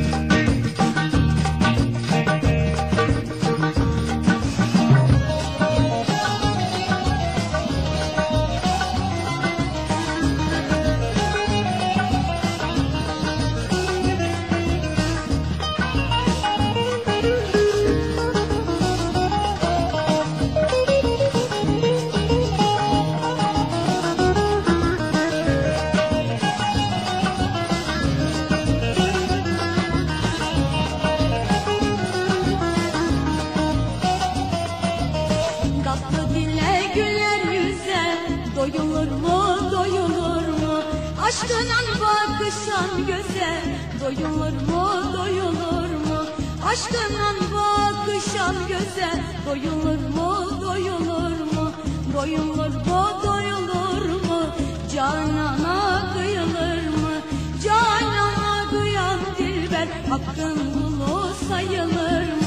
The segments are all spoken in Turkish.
Bye. Doyulur mu doyulur mu? Aşkından bakışan göze Doyulur mu doyulur mu? Aşkından bakışan göze Doyulur mu doyulur mu? Doyulur mu doyulur mu? Canana kıyılır mı? Canana kıyan dilber Hakkın kulu sayılır mı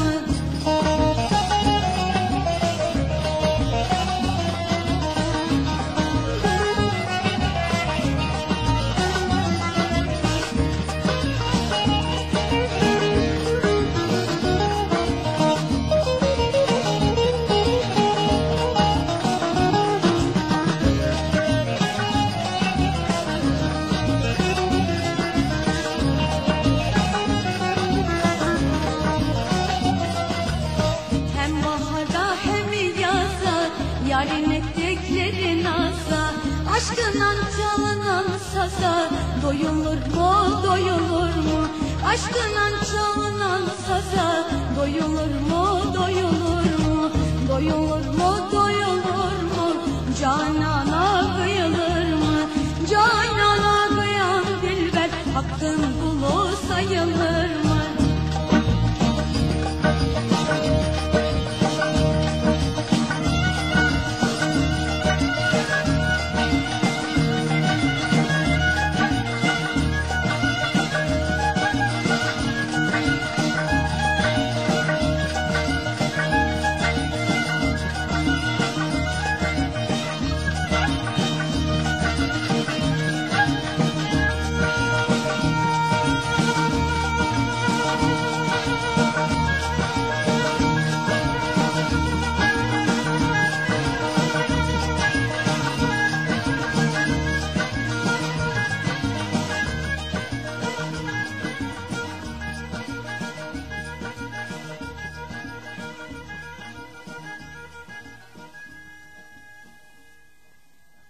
Yarın ettikleri naza Aşkından çalınan saza Doyulur mu doyulur mu? Aşkından çalınan saza Doyulur mu doyulur mu? Doyulur mu doyulur mu? Canana kıyılır mı? Canana kıyan dilber Hakkın kulu sayılır mı